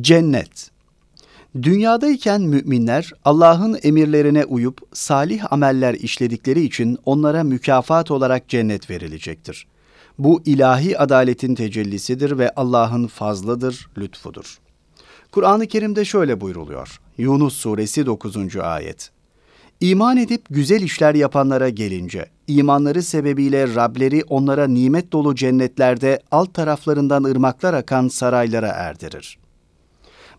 Cennet Dünyadayken müminler Allah'ın emirlerine uyup salih ameller işledikleri için onlara mükafat olarak cennet verilecektir. Bu ilahi adaletin tecellisidir ve Allah'ın fazlıdır, lütfudur. Kur'an-ı Kerim'de şöyle buyruluyor. Yunus suresi 9. ayet. İman edip güzel işler yapanlara gelince, imanları sebebiyle Rableri onlara nimet dolu cennetlerde alt taraflarından ırmaklar akan saraylara erdirir.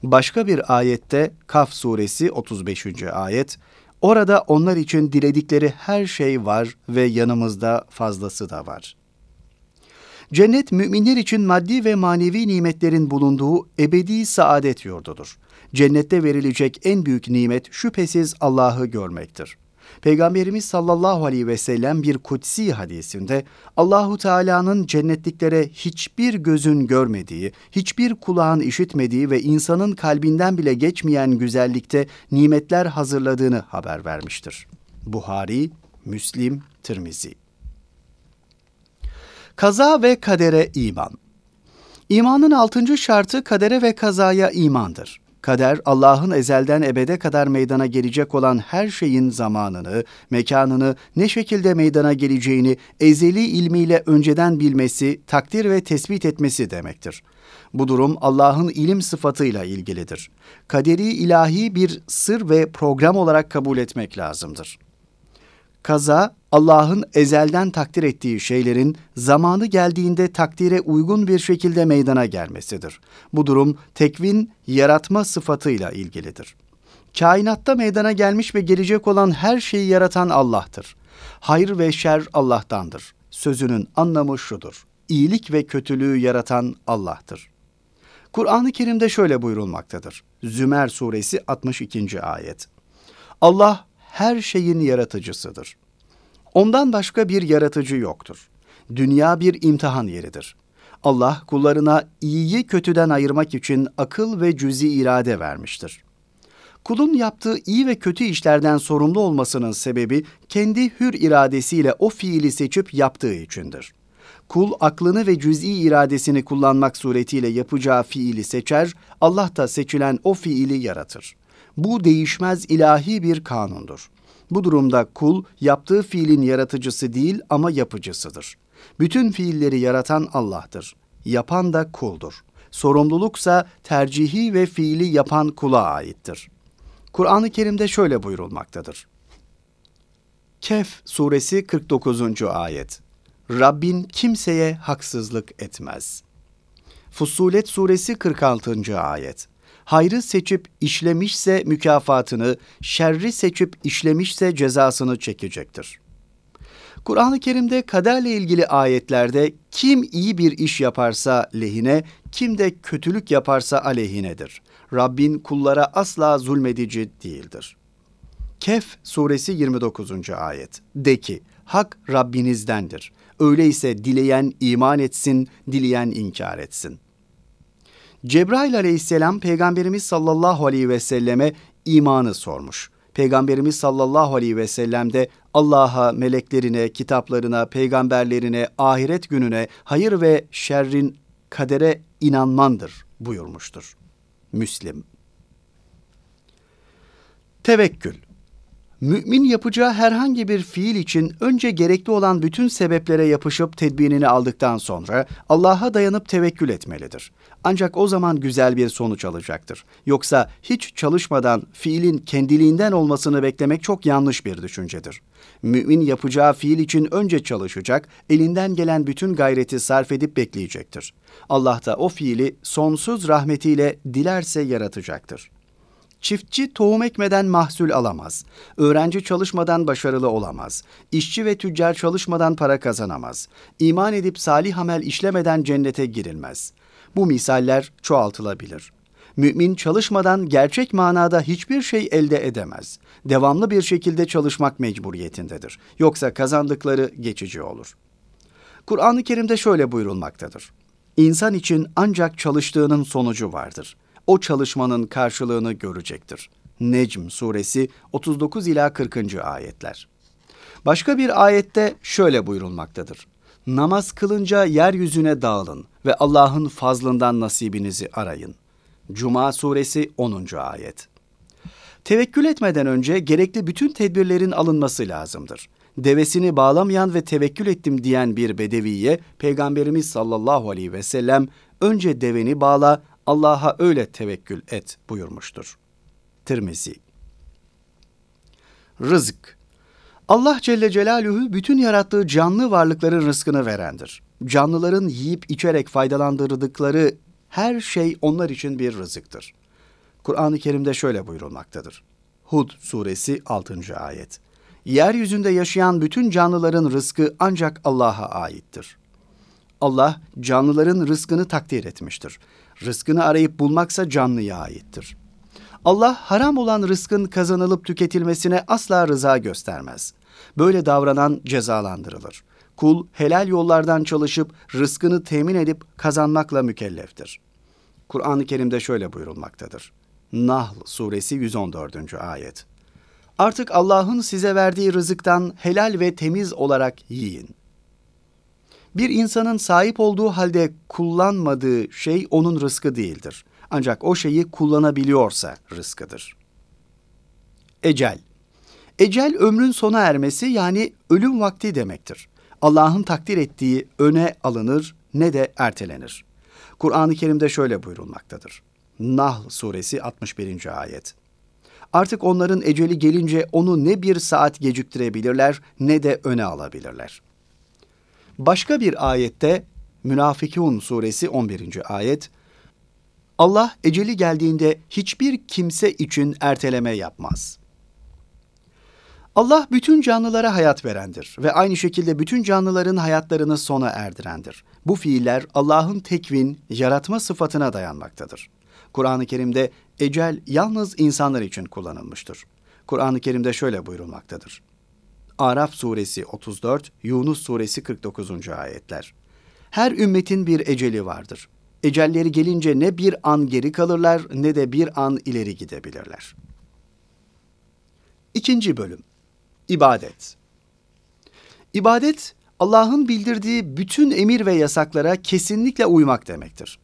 Başka bir ayette Kaf suresi 35. ayet, orada onlar için diledikleri her şey var ve yanımızda fazlası da var. Cennet müminler için maddi ve manevi nimetlerin bulunduğu ebedi saadet yurdudur. Cennette verilecek en büyük nimet şüphesiz Allah'ı görmektir. Peygamberimiz sallallahu aleyhi ve sellem bir kutsi hadisinde Allahu Teala'nın cennetliklere hiçbir gözün görmediği, hiçbir kulağın işitmediği ve insanın kalbinden bile geçmeyen güzellikte nimetler hazırladığını haber vermiştir. Buhari, Müslim, Tirmizi. Kaza ve kadere iman. İmanın altıncı şartı kadere ve kazaya imandır. Kader, Allah'ın ezelden ebede kadar meydana gelecek olan her şeyin zamanını, mekanını, ne şekilde meydana geleceğini ezeli ilmiyle önceden bilmesi, takdir ve tespit etmesi demektir. Bu durum Allah'ın ilim sıfatıyla ilgilidir. Kaderi ilahi bir sır ve program olarak kabul etmek lazımdır. Kaza, Allah'ın ezelden takdir ettiği şeylerin zamanı geldiğinde takdire uygun bir şekilde meydana gelmesidir. Bu durum tekvin, yaratma sıfatıyla ilgilidir. Kainatta meydana gelmiş ve gelecek olan her şeyi yaratan Allah'tır. Hayır ve şer Allah'tandır. Sözünün anlamı şudur. İyilik ve kötülüğü yaratan Allah'tır. Kur'an-ı Kerim'de şöyle buyurulmaktadır. Zümer suresi 62. ayet. Allah her şeyin yaratıcısıdır. Ondan başka bir yaratıcı yoktur. Dünya bir imtihan yeridir. Allah kullarına iyiyi kötüden ayırmak için akıl ve cüzi irade vermiştir. Kulun yaptığı iyi ve kötü işlerden sorumlu olmasının sebebi kendi hür iradesiyle o fiili seçip yaptığı içindir. Kul aklını ve cüz'i iradesini kullanmak suretiyle yapacağı fiili seçer, Allah da seçilen o fiili yaratır. Bu değişmez ilahi bir kanundur. Bu durumda kul yaptığı fiilin yaratıcısı değil ama yapıcısıdır. Bütün fiilleri yaratan Allah'tır. Yapan da kuldur. Sorumluluksa tercihi ve fiili yapan kula aittir. Kur'an-ı Kerim'de şöyle buyurulmaktadır. Kehf suresi 49. ayet. Rabbin kimseye haksızlık etmez. Fusulet suresi 46. ayet hayrı seçip işlemişse mükafatını, şerri seçip işlemişse cezasını çekecektir. Kur'an-ı Kerim'de kaderle ilgili ayetlerde kim iyi bir iş yaparsa lehine, kim de kötülük yaparsa aleyhinedir. Rabbin kullara asla zulmedici değildir. Kehf suresi 29. ayet. De ki, hak Rabbinizdendir. Öyleyse dileyen iman etsin, dileyen inkar etsin.'' Cebrail aleyhisselam Peygamberimiz sallallahu aleyhi ve selleme imanı sormuş. Peygamberimiz sallallahu aleyhi ve sellem de Allah'a, meleklerine, kitaplarına, peygamberlerine, ahiret gününe, hayır ve şerrin kadere inanmandır buyurmuştur. Müslim. Tevekkül Mümin yapacağı herhangi bir fiil için önce gerekli olan bütün sebeplere yapışıp tedbirini aldıktan sonra Allah'a dayanıp tevekkül etmelidir. Ancak o zaman güzel bir sonuç alacaktır. Yoksa hiç çalışmadan fiilin kendiliğinden olmasını beklemek çok yanlış bir düşüncedir. Mümin yapacağı fiil için önce çalışacak, elinden gelen bütün gayreti sarf edip bekleyecektir. Allah da o fiili sonsuz rahmetiyle dilerse yaratacaktır. Çiftçi tohum ekmeden mahsul alamaz. Öğrenci çalışmadan başarılı olamaz. İşçi ve tüccar çalışmadan para kazanamaz. İman edip salih amel işlemeden cennete girilmez. Bu misaller çoğaltılabilir. Mümin çalışmadan gerçek manada hiçbir şey elde edemez. Devamlı bir şekilde çalışmak mecburiyetindedir. Yoksa kazandıkları geçici olur. Kur'an-ı Kerim'de şöyle buyurulmaktadır. İnsan için ancak çalıştığının sonucu vardır. O çalışmanın karşılığını görecektir. Necm suresi 39 ila 40. ayetler. Başka bir ayette şöyle buyurulmaktadır. Namaz kılınca yeryüzüne dağılın ve Allah'ın fazlından nasibinizi arayın. Cuma suresi 10. ayet. Tevekkül etmeden önce gerekli bütün tedbirlerin alınması lazımdır. Devesini bağlamayan ve tevekkül ettim diyen bir bedeviye Peygamberimiz sallallahu aleyhi ve sellem önce deveni bağla, Allah'a öyle tevekkül et buyurmuştur. Tirmizi Rızık Allah Celle Celaluhu bütün yarattığı canlı varlıkların rızkını verendir. Canlıların yiyip içerek faydalandırdıkları her şey onlar için bir rızıktır. Kur'an-ı Kerim'de şöyle buyurulmaktadır. Hud suresi 6. ayet. Yeryüzünde yaşayan bütün canlıların rızkı ancak Allah'a aittir. Allah canlıların rızkını takdir etmiştir. Rızkını arayıp bulmaksa canlıya aittir. Allah haram olan rızkın kazanılıp tüketilmesine asla rıza göstermez. Böyle davranan cezalandırılır. Kul helal yollardan çalışıp rızkını temin edip kazanmakla mükelleftir. Kur'an-ı Kerim'de şöyle buyurulmaktadır. Nahl suresi 114. ayet. Artık Allah'ın size verdiği rızıktan helal ve temiz olarak yiyin. Bir insanın sahip olduğu halde kullanmadığı şey onun rızkı değildir. Ancak o şeyi kullanabiliyorsa rızkıdır. Ecel Ecel ömrün sona ermesi yani ölüm vakti demektir. Allah'ın takdir ettiği öne alınır ne de ertelenir. Kur'an-ı Kerim'de şöyle buyurulmaktadır. Nahl suresi 61. ayet. Artık onların eceli gelince onu ne bir saat geciktirebilirler ne de öne alabilirler. Başka bir ayette Münafikun suresi 11. ayet Allah eceli geldiğinde hiçbir kimse için erteleme yapmaz. Allah bütün canlılara hayat verendir ve aynı şekilde bütün canlıların hayatlarını sona erdirendir. Bu fiiller Allah'ın tekvin, yaratma sıfatına dayanmaktadır. Kur'an-ı Kerim'de ecel yalnız insanlar için kullanılmıştır. Kur'an-ı Kerim'de şöyle buyurulmaktadır. Araf suresi 34, Yunus suresi 49. ayetler. Her ümmetin bir eceli vardır. Ecelleri gelince ne bir an geri kalırlar ne de bir an ileri gidebilirler. İkinci bölüm İbadet İbadet, Allah'ın bildirdiği bütün emir ve yasaklara kesinlikle uymak demektir.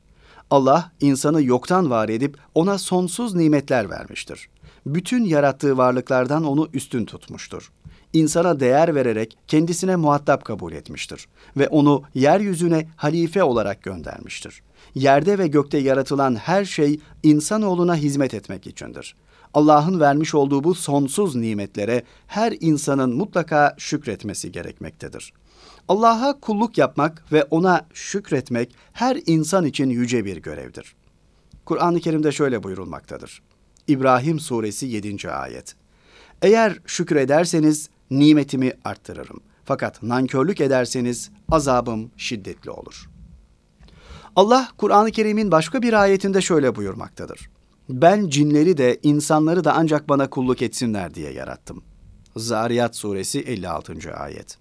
Allah insanı yoktan var edip ona sonsuz nimetler vermiştir. Bütün yarattığı varlıklardan onu üstün tutmuştur. İnsana değer vererek kendisine muhatap kabul etmiştir ve onu yeryüzüne halife olarak göndermiştir. Yerde ve gökte yaratılan her şey insanoğluna hizmet etmek içindir. Allah'ın vermiş olduğu bu sonsuz nimetlere her insanın mutlaka şükretmesi gerekmektedir. Allah'a kulluk yapmak ve ona şükretmek her insan için yüce bir görevdir. Kur'an-ı Kerim'de şöyle buyurulmaktadır. İbrahim Suresi 7. ayet. Eğer şükrederseniz nimetimi arttırırım. Fakat nankörlük ederseniz azabım şiddetli olur. Allah Kur'an-ı Kerim'in başka bir ayetinde şöyle buyurmaktadır. Ben cinleri de insanları da ancak bana kulluk etsinler diye yarattım. Zariyat suresi 56. ayet.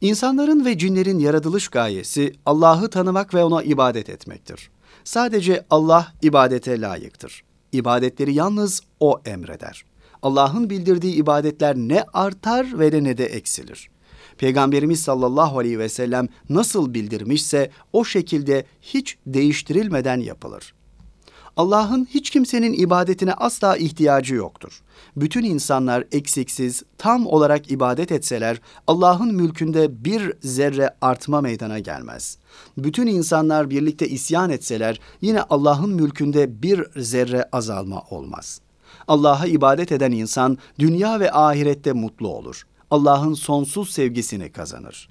İnsanların ve cinlerin yaratılış gayesi Allah'ı tanımak ve ona ibadet etmektir. Sadece Allah ibadete layıktır. İbadetleri yalnız O emreder. Allah'ın bildirdiği ibadetler ne artar ve ne de eksilir. Peygamberimiz sallallahu aleyhi ve sellem nasıl bildirmişse o şekilde hiç değiştirilmeden yapılır. Allah'ın hiç kimsenin ibadetine asla ihtiyacı yoktur. Bütün insanlar eksiksiz, tam olarak ibadet etseler Allah'ın mülkünde bir zerre artma meydana gelmez. Bütün insanlar birlikte isyan etseler yine Allah'ın mülkünde bir zerre azalma olmaz. Allah'a ibadet eden insan dünya ve ahirette mutlu olur. Allah'ın sonsuz sevgisini kazanır.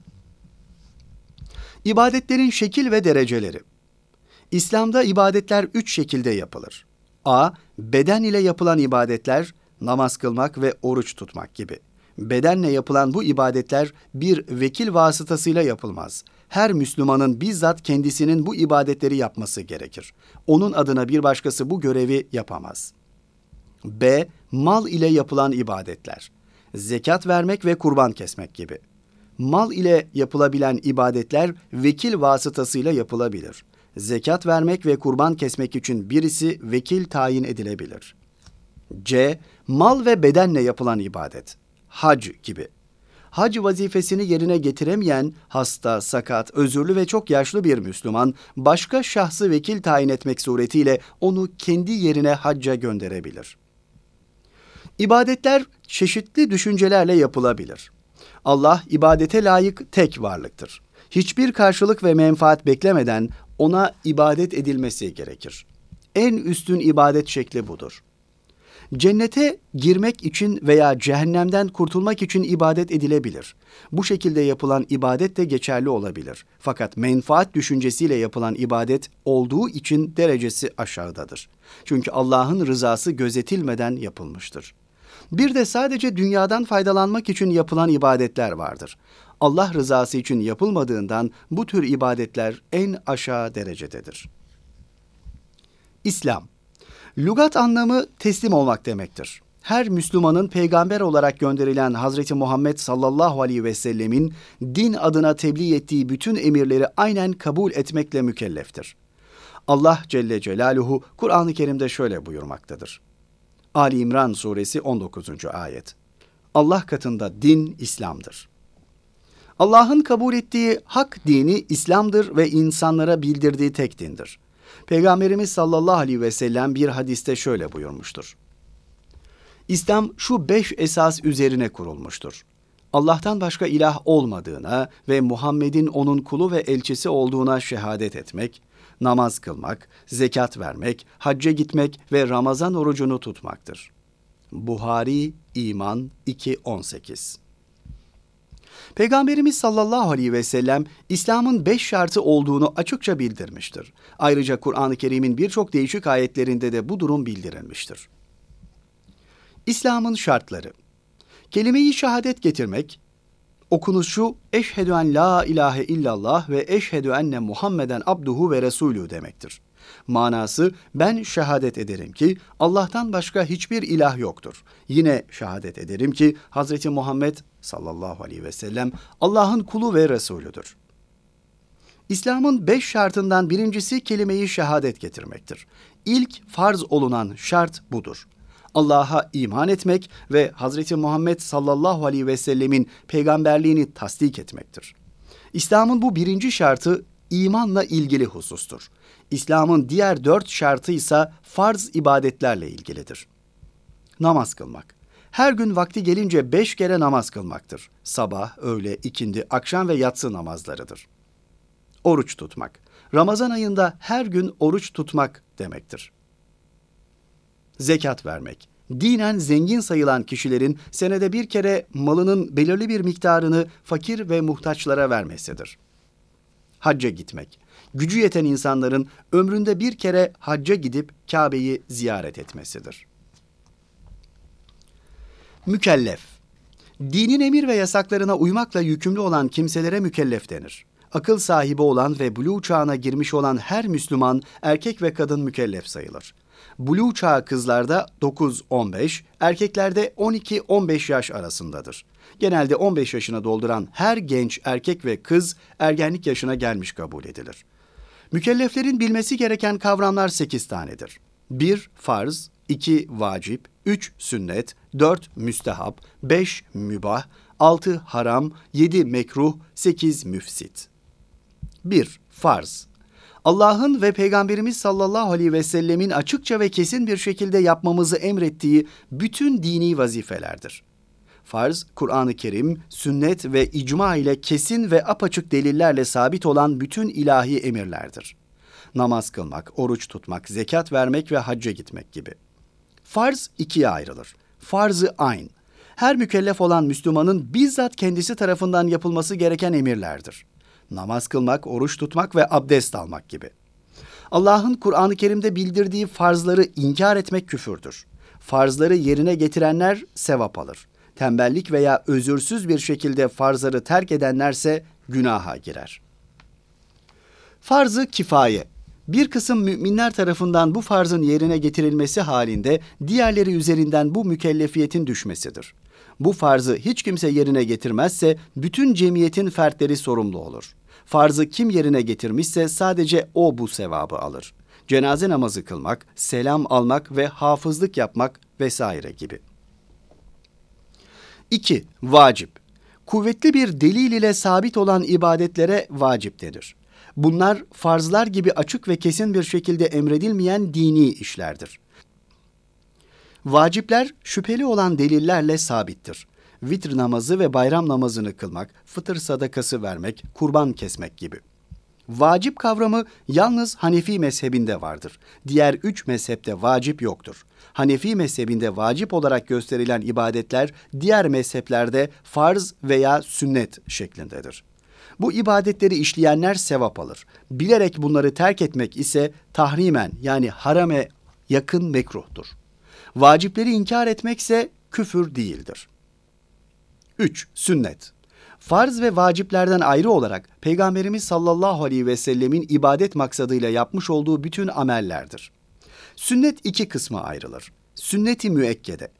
İbadetlerin şekil ve dereceleri İslam'da ibadetler üç şekilde yapılır. A. Beden ile yapılan ibadetler, namaz kılmak ve oruç tutmak gibi. Bedenle yapılan bu ibadetler bir vekil vasıtasıyla yapılmaz. Her Müslümanın bizzat kendisinin bu ibadetleri yapması gerekir. Onun adına bir başkası bu görevi yapamaz. B. Mal ile yapılan ibadetler. Zekat vermek ve kurban kesmek gibi. Mal ile yapılabilen ibadetler vekil vasıtasıyla yapılabilir zekat vermek ve kurban kesmek için birisi vekil tayin edilebilir. C. Mal ve bedenle yapılan ibadet. Hac gibi. hac vazifesini yerine getiremeyen hasta, sakat, özürlü ve çok yaşlı bir Müslüman başka şahsı vekil tayin etmek suretiyle onu kendi yerine hacca gönderebilir. İbadetler çeşitli düşüncelerle yapılabilir. Allah ibadete layık tek varlıktır. Hiçbir karşılık ve menfaat beklemeden ona ibadet edilmesi gerekir. En üstün ibadet şekli budur. Cennete girmek için veya cehennemden kurtulmak için ibadet edilebilir. Bu şekilde yapılan ibadet de geçerli olabilir. Fakat menfaat düşüncesiyle yapılan ibadet olduğu için derecesi aşağıdadır. Çünkü Allah'ın rızası gözetilmeden yapılmıştır. Bir de sadece dünyadan faydalanmak için yapılan ibadetler vardır. Allah rızası için yapılmadığından bu tür ibadetler en aşağı derecededir. İslam Lugat anlamı teslim olmak demektir. Her Müslümanın peygamber olarak gönderilen Hazreti Muhammed sallallahu aleyhi ve sellemin din adına tebliğ ettiği bütün emirleri aynen kabul etmekle mükelleftir. Allah Celle Celaluhu Kur'an-ı Kerim'de şöyle buyurmaktadır. Ali İmran suresi 19. ayet. Allah katında din İslam'dır. Allah'ın kabul ettiği hak dini İslam'dır ve insanlara bildirdiği tek dindir. Peygamberimiz sallallahu aleyhi ve sellem bir hadiste şöyle buyurmuştur. İslam şu beş esas üzerine kurulmuştur. Allah'tan başka ilah olmadığına ve Muhammed'in onun kulu ve elçisi olduğuna şehadet etmek, namaz kılmak, zekat vermek, hacca gitmek ve Ramazan orucunu tutmaktır. Buhari İman 2.18 Peygamberimiz sallallahu aleyhi ve sellem İslam'ın beş şartı olduğunu açıkça bildirmiştir. Ayrıca Kur'an-ı Kerim'in birçok değişik ayetlerinde de bu durum bildirilmiştir. İslam'ın şartları Kelime-i şehadet getirmek, okunuşu eşhedü en la ilahe illallah ve eşhedü enne Muhammeden abduhu ve resulü demektir. Manası ben şehadet ederim ki Allah'tan başka hiçbir ilah yoktur. Yine şehadet ederim ki Hazreti Muhammed sallallahu aleyhi ve sellem Allah'ın kulu ve Resulüdür. İslam'ın beş şartından birincisi kelimeyi şehadet getirmektir. İlk farz olunan şart budur. Allah'a iman etmek ve Hazreti Muhammed sallallahu aleyhi ve sellemin peygamberliğini tasdik etmektir. İslam'ın bu birinci şartı imanla ilgili husustur. İslam'ın diğer dört şartı ise farz ibadetlerle ilgilidir. Namaz kılmak. Her gün vakti gelince beş kere namaz kılmaktır. Sabah, öğle, ikindi, akşam ve yatsı namazlarıdır. Oruç tutmak. Ramazan ayında her gün oruç tutmak demektir. Zekat vermek. Dinen zengin sayılan kişilerin senede bir kere malının belirli bir miktarını fakir ve muhtaçlara vermesidir. Hacca gitmek. Gücü yeten insanların ömründe bir kere hacca gidip Kabe'yi ziyaret etmesidir. Mükellef Dinin emir ve yasaklarına uymakla yükümlü olan kimselere mükellef denir. Akıl sahibi olan ve buluğ çağına girmiş olan her Müslüman erkek ve kadın mükellef sayılır. Buluğ çağı kızlarda 9-15, erkeklerde 12-15 yaş arasındadır. Genelde 15 yaşına dolduran her genç erkek ve kız ergenlik yaşına gelmiş kabul edilir. Mükelleflerin bilmesi gereken kavramlar 8 tanedir. 1. Farz 2. Vacip 3. Sünnet 4. Müstehap 5. Mübah 6. Haram 7. Mekruh 8. Müfsit 1. Farz Allah'ın ve Peygamberimiz sallallahu aleyhi ve sellemin açıkça ve kesin bir şekilde yapmamızı emrettiği bütün dini vazifelerdir. Farz, Kur'an-ı Kerim, sünnet ve icma ile kesin ve apaçık delillerle sabit olan bütün ilahi emirlerdir. Namaz kılmak, oruç tutmak, zekat vermek ve hacca gitmek gibi. Farz ikiye ayrılır. Farzı ayn. Her mükellef olan Müslümanın bizzat kendisi tarafından yapılması gereken emirlerdir namaz kılmak, oruç tutmak ve abdest almak gibi. Allah'ın Kur'an-ı Kerim'de bildirdiği farzları inkar etmek küfürdür. Farzları yerine getirenler sevap alır. Tembellik veya özürsüz bir şekilde farzları terk edenlerse günaha girer. Farzı kifaye bir kısım müminler tarafından bu farzın yerine getirilmesi halinde diğerleri üzerinden bu mükellefiyetin düşmesidir. Bu farzı hiç kimse yerine getirmezse bütün cemiyetin fertleri sorumlu olur. Farzı kim yerine getirmişse sadece o bu sevabı alır. Cenaze namazı kılmak, selam almak ve hafızlık yapmak vesaire gibi. 2. Vacip Kuvvetli bir delil ile sabit olan ibadetlere vacip denir. Bunlar farzlar gibi açık ve kesin bir şekilde emredilmeyen dini işlerdir. Vacipler şüpheli olan delillerle sabittir. Vitr namazı ve bayram namazını kılmak, fıtır sadakası vermek, kurban kesmek gibi. Vacip kavramı yalnız Hanefi mezhebinde vardır. Diğer üç mezhepte vacip yoktur. Hanefi mezhebinde vacip olarak gösterilen ibadetler diğer mezheplerde farz veya sünnet şeklindedir. Bu ibadetleri işleyenler sevap alır. Bilerek bunları terk etmek ise tahrimen yani harame yakın mekruhtur. Vacipleri inkar etmekse küfür değildir. 3. Sünnet Farz ve vaciplerden ayrı olarak Peygamberimiz sallallahu aleyhi ve sellemin ibadet maksadıyla yapmış olduğu bütün amellerdir. Sünnet iki kısma ayrılır. Sünneti müekkede.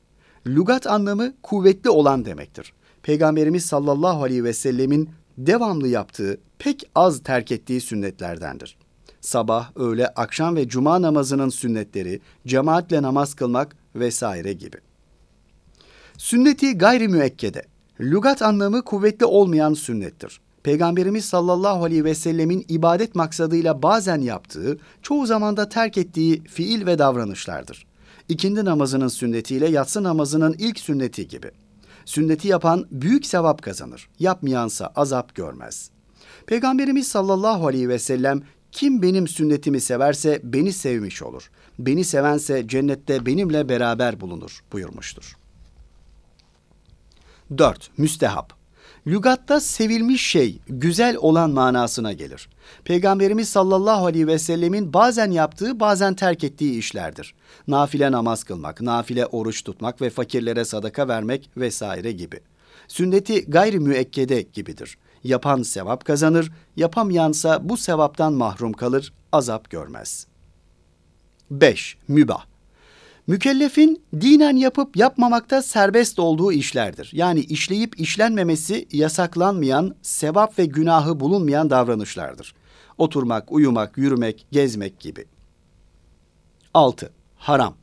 Lugat anlamı kuvvetli olan demektir. Peygamberimiz sallallahu aleyhi ve sellemin devamlı yaptığı, pek az terk ettiği sünnetlerdendir. Sabah, öğle, akşam ve cuma namazının sünnetleri, cemaatle namaz kılmak vesaire gibi. Sünneti gayri müekkede. Lugat anlamı kuvvetli olmayan sünnettir. Peygamberimiz sallallahu aleyhi ve sellemin ibadet maksadıyla bazen yaptığı, çoğu zamanda terk ettiği fiil ve davranışlardır. İkindi namazının sünnetiyle yatsı namazının ilk sünneti gibi. Sünneti yapan büyük sevap kazanır, yapmayansa azap görmez. Peygamberimiz sallallahu aleyhi ve sellem kim benim sünnetimi severse beni sevmiş olur. Beni sevense cennette benimle beraber bulunur buyurmuştur. 4. Müstehap Lügatta sevilmiş şey, güzel olan manasına gelir. Peygamberimiz sallallahu aleyhi ve sellemin bazen yaptığı, bazen terk ettiği işlerdir. Nafile namaz kılmak, nafile oruç tutmak ve fakirlere sadaka vermek vesaire gibi. Sünneti gayri müekkede gibidir. Yapan sevap kazanır, yapamayansa bu sevaptan mahrum kalır, azap görmez. 5. Mübah Mükellefin dinen yapıp yapmamakta serbest olduğu işlerdir. Yani işleyip işlenmemesi yasaklanmayan, sevap ve günahı bulunmayan davranışlardır. Oturmak, uyumak, yürümek, gezmek gibi. 6. Haram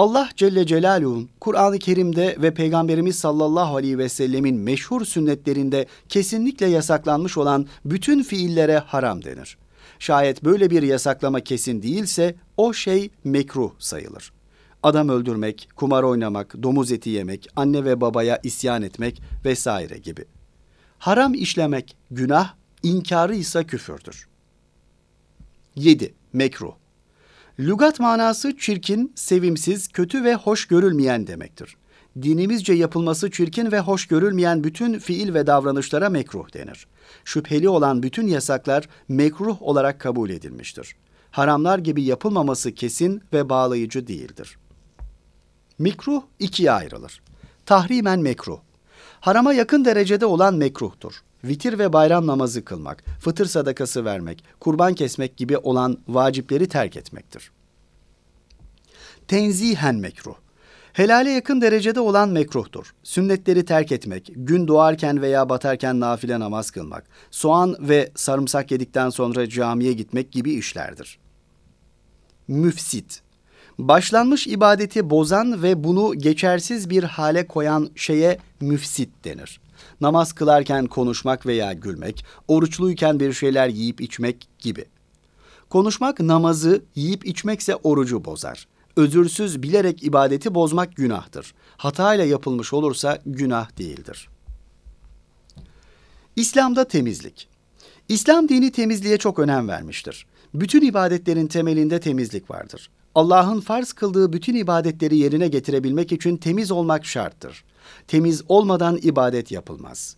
Allah Celle Celaluhu'nun Kur'an-ı Kerim'de ve Peygamberimiz sallallahu aleyhi ve sellemin meşhur sünnetlerinde kesinlikle yasaklanmış olan bütün fiillere haram denir. Şayet böyle bir yasaklama kesin değilse o şey mekruh sayılır adam öldürmek, kumar oynamak, domuz eti yemek, anne ve babaya isyan etmek vesaire gibi. Haram işlemek günah, inkarı ise küfürdür. 7. Mekruh Lugat manası çirkin, sevimsiz, kötü ve hoş görülmeyen demektir. Dinimizce yapılması çirkin ve hoş görülmeyen bütün fiil ve davranışlara mekruh denir. Şüpheli olan bütün yasaklar mekruh olarak kabul edilmiştir. Haramlar gibi yapılmaması kesin ve bağlayıcı değildir. Mikruh ikiye ayrılır. Tahrimen mekruh. Harama yakın derecede olan mekruhtur. Vitir ve bayram namazı kılmak, fıtır sadakası vermek, kurban kesmek gibi olan vacipleri terk etmektir. Tenzihen mekruh. Helale yakın derecede olan mekruhtur. Sünnetleri terk etmek, gün doğarken veya batarken nafile namaz kılmak, soğan ve sarımsak yedikten sonra camiye gitmek gibi işlerdir. Müfsit Başlanmış ibadeti bozan ve bunu geçersiz bir hale koyan şeye müfsit denir. Namaz kılarken konuşmak veya gülmek, oruçluyken bir şeyler yiyip içmek gibi. Konuşmak namazı, yiyip içmekse orucu bozar. Özürsüz bilerek ibadeti bozmak günahtır. Hatayla yapılmış olursa günah değildir. İslam'da temizlik. İslam dini temizliğe çok önem vermiştir. Bütün ibadetlerin temelinde temizlik vardır. Allah'ın farz kıldığı bütün ibadetleri yerine getirebilmek için temiz olmak şarttır. Temiz olmadan ibadet yapılmaz.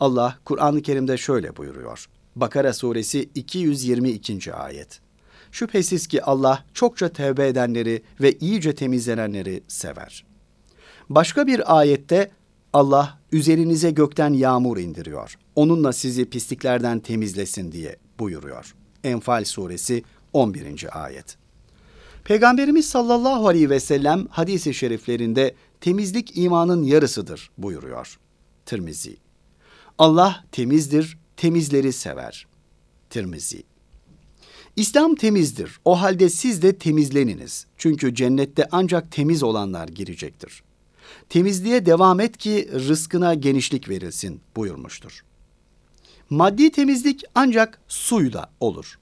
Allah Kur'an-ı Kerim'de şöyle buyuruyor. Bakara suresi 222. ayet. Şüphesiz ki Allah çokça tevbe edenleri ve iyice temizlenenleri sever. Başka bir ayette Allah üzerinize gökten yağmur indiriyor. Onunla sizi pisliklerden temizlesin diye buyuruyor. Enfal suresi 11. ayet. Peygamberimiz sallallahu aleyhi ve sellem hadisi şeriflerinde temizlik imanın yarısıdır buyuruyor. Tirmizi. Allah temizdir, temizleri sever. Tirmizi. İslam temizdir. O halde siz de temizleniniz. Çünkü cennette ancak temiz olanlar girecektir. Temizliğe devam et ki rızkına genişlik verilsin buyurmuştur. Maddi temizlik ancak suyla olur.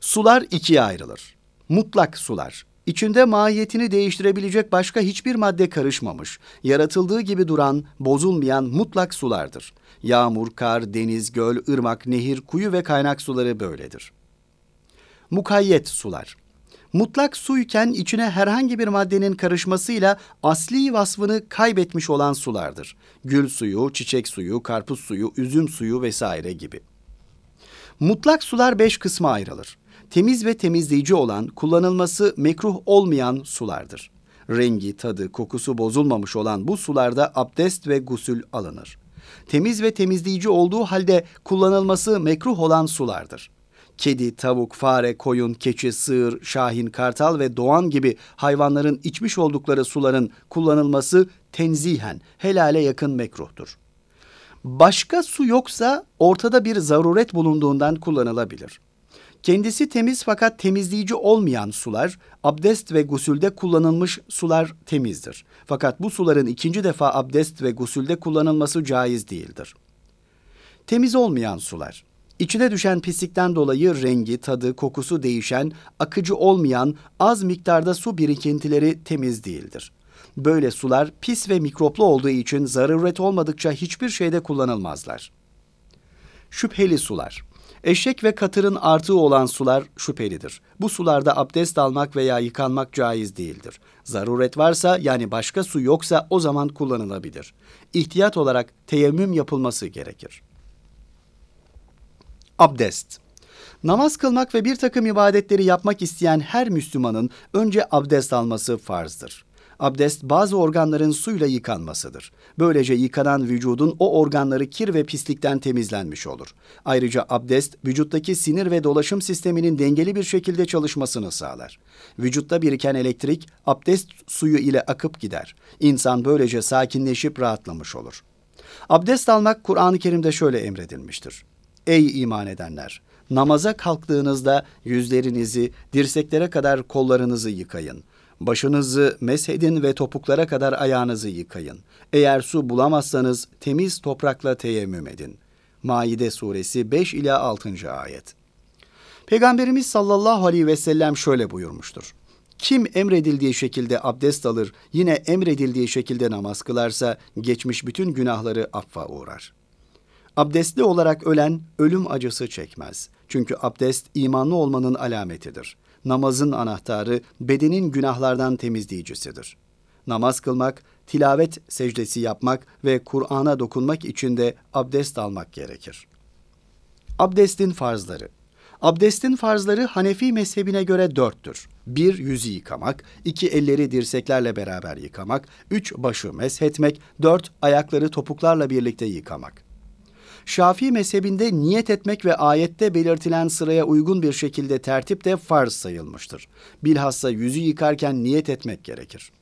Sular ikiye ayrılır. Mutlak sular, içinde mahiyetini değiştirebilecek başka hiçbir madde karışmamış, yaratıldığı gibi duran, bozulmayan mutlak sulardır. Yağmur, kar, deniz, göl, ırmak, nehir, kuyu ve kaynak suları böyledir. Mukayyet sular mutlak suyken içine herhangi bir maddenin karışmasıyla asli vasfını kaybetmiş olan sulardır. Gül suyu, çiçek suyu, karpuz suyu, üzüm suyu vesaire gibi. Mutlak sular beş kısma ayrılır. Temiz ve temizleyici olan, kullanılması mekruh olmayan sulardır. Rengi, tadı, kokusu bozulmamış olan bu sularda abdest ve gusül alınır. Temiz ve temizleyici olduğu halde kullanılması mekruh olan sulardır kedi, tavuk, fare, koyun, keçi, sığır, şahin, kartal ve doğan gibi hayvanların içmiş oldukları suların kullanılması tenzihen, helale yakın mekruhtur. Başka su yoksa ortada bir zaruret bulunduğundan kullanılabilir. Kendisi temiz fakat temizleyici olmayan sular, abdest ve gusülde kullanılmış sular temizdir. Fakat bu suların ikinci defa abdest ve gusülde kullanılması caiz değildir. Temiz olmayan sular, İçine düşen pislikten dolayı rengi, tadı, kokusu değişen, akıcı olmayan, az miktarda su birikintileri temiz değildir. Böyle sular pis ve mikroplu olduğu için zaruret olmadıkça hiçbir şeyde kullanılmazlar. Şüpheli sular Eşek ve katırın artığı olan sular şüphelidir. Bu sularda abdest almak veya yıkanmak caiz değildir. Zaruret varsa yani başka su yoksa o zaman kullanılabilir. İhtiyat olarak teyemmüm yapılması gerekir. Abdest Namaz kılmak ve bir takım ibadetleri yapmak isteyen her Müslümanın önce abdest alması farzdır. Abdest bazı organların suyla yıkanmasıdır. Böylece yıkanan vücudun o organları kir ve pislikten temizlenmiş olur. Ayrıca abdest vücuttaki sinir ve dolaşım sisteminin dengeli bir şekilde çalışmasını sağlar. Vücutta biriken elektrik abdest suyu ile akıp gider. İnsan böylece sakinleşip rahatlamış olur. Abdest almak Kur'an-ı Kerim'de şöyle emredilmiştir. Ey iman edenler! Namaza kalktığınızda yüzlerinizi dirseklere kadar kollarınızı yıkayın. Başınızı meshedin ve topuklara kadar ayağınızı yıkayın. Eğer su bulamazsanız temiz toprakla teyemmüm edin. Maide suresi 5 ila 6. ayet. Peygamberimiz sallallahu aleyhi ve sellem şöyle buyurmuştur. Kim emredildiği şekilde abdest alır, yine emredildiği şekilde namaz kılarsa geçmiş bütün günahları affa uğrar. Abdestli olarak ölen ölüm acısı çekmez. Çünkü abdest imanlı olmanın alametidir. Namazın anahtarı bedenin günahlardan temizleyicisidir. Namaz kılmak, tilavet secdesi yapmak ve Kur'an'a dokunmak için de abdest almak gerekir. Abdestin farzları Abdestin farzları Hanefi mezhebine göre dörttür. Bir, yüzü yıkamak, iki, elleri dirseklerle beraber yıkamak, üç, başı meshetmek, dört, ayakları topuklarla birlikte yıkamak. Şafii mezhebinde niyet etmek ve ayette belirtilen sıraya uygun bir şekilde tertip de farz sayılmıştır. Bilhassa yüzü yıkarken niyet etmek gerekir.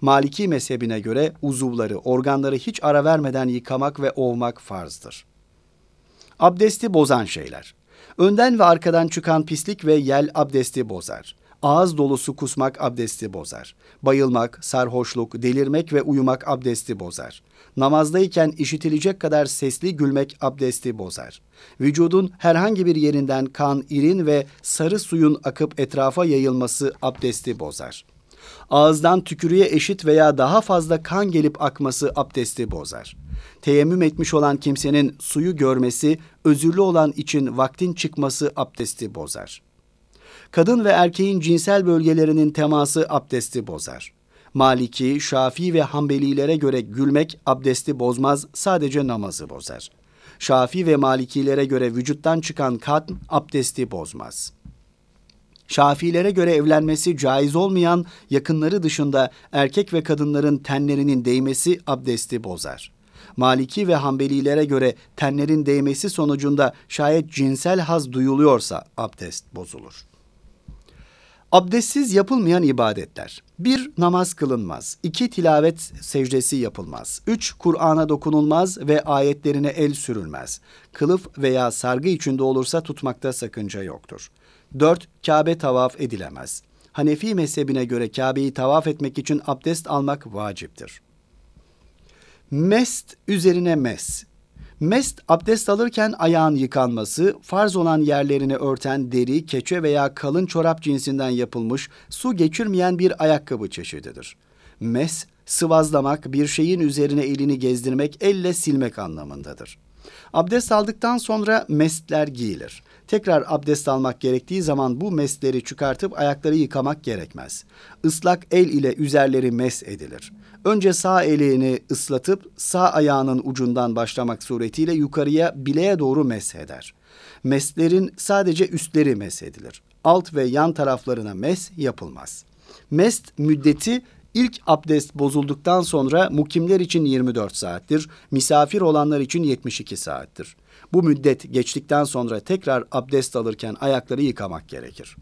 Maliki mezhebine göre uzuvları, organları hiç ara vermeden yıkamak ve ovmak farzdır. Abdesti bozan şeyler. Önden ve arkadan çıkan pislik ve yel abdesti bozar. Ağız dolusu kusmak abdesti bozar. Bayılmak, sarhoşluk, delirmek ve uyumak abdesti bozar. Namazdayken işitilecek kadar sesli gülmek abdesti bozar. Vücudun herhangi bir yerinden kan, irin ve sarı suyun akıp etrafa yayılması abdesti bozar. Ağızdan tükürüğe eşit veya daha fazla kan gelip akması abdesti bozar. Teyemmüm etmiş olan kimsenin suyu görmesi, özürlü olan için vaktin çıkması abdesti bozar.'' Kadın ve erkeğin cinsel bölgelerinin teması abdesti bozar. Maliki, Şafii ve Hanbelilere göre gülmek abdesti bozmaz, sadece namazı bozar. Şafii ve Malikilere göre vücuttan çıkan kan abdesti bozmaz. Şafilere göre evlenmesi caiz olmayan yakınları dışında erkek ve kadınların tenlerinin değmesi abdesti bozar. Maliki ve Hanbelilere göre tenlerin değmesi sonucunda şayet cinsel haz duyuluyorsa abdest bozulur. Abdestsiz yapılmayan ibadetler. Bir, namaz kılınmaz. İki, tilavet secdesi yapılmaz. Üç, Kur'an'a dokunulmaz ve ayetlerine el sürülmez. Kılıf veya sargı içinde olursa tutmakta sakınca yoktur. Dört, Kabe tavaf edilemez. Hanefi mezhebine göre Kabe'yi tavaf etmek için abdest almak vaciptir. Mest üzerine mes. Mest abdest alırken ayağın yıkanması, farz olan yerlerini örten deri, keçe veya kalın çorap cinsinden yapılmış su geçirmeyen bir ayakkabı çeşididir. Mes, sıvazlamak, bir şeyin üzerine elini gezdirmek, elle silmek anlamındadır. Abdest aldıktan sonra mestler giyilir. Tekrar abdest almak gerektiği zaman bu mesleri çıkartıp ayakları yıkamak gerekmez. Islak el ile üzerleri mes edilir. Önce sağ elini ıslatıp sağ ayağının ucundan başlamak suretiyle yukarıya bileğe doğru mesheder. Meslerin sadece üstleri mesedilir. Alt ve yan taraflarına mes yapılmaz. Mest müddeti İlk abdest bozulduktan sonra mukimler için 24 saattir, misafir olanlar için 72 saattir. Bu müddet geçtikten sonra tekrar abdest alırken ayakları yıkamak gerekir.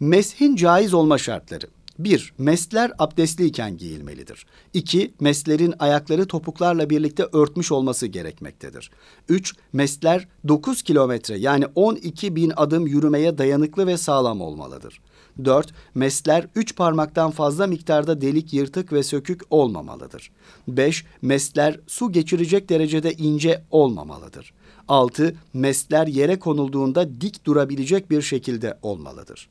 Meshin caiz olma şartları. 1. Mesler abdestliyken giyilmelidir. 2. Meslerin ayakları topuklarla birlikte örtmüş olması gerekmektedir. 3. Mesler 9 kilometre yani 12 bin adım yürümeye dayanıklı ve sağlam olmalıdır. 4. Mesler 3 parmaktan fazla miktarda delik, yırtık ve sökük olmamalıdır. 5. Mesler su geçirecek derecede ince olmamalıdır. 6. Mesler yere konulduğunda dik durabilecek bir şekilde olmalıdır.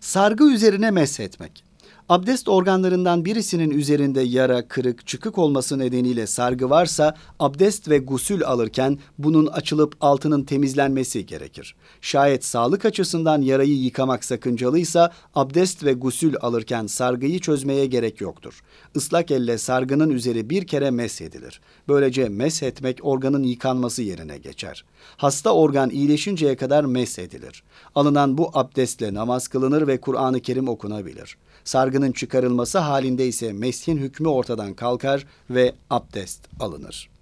Sargı üzerine meshetmek. Abdest organlarından birisinin üzerinde yara, kırık, çıkık olması nedeniyle sargı varsa abdest ve gusül alırken bunun açılıp altının temizlenmesi gerekir. Şayet sağlık açısından yarayı yıkamak sakıncalıysa abdest ve gusül alırken sargıyı çözmeye gerek yoktur. Islak elle sargının üzeri bir kere meshedilir. Böylece meshetmek organın yıkanması yerine geçer. Hasta organ iyileşinceye kadar meshedilir. Alınan bu abdestle namaz kılınır ve Kur'an-ı Kerim okunabilir. Sargının çıkarılması halinde ise meshin hükmü ortadan kalkar ve abdest alınır.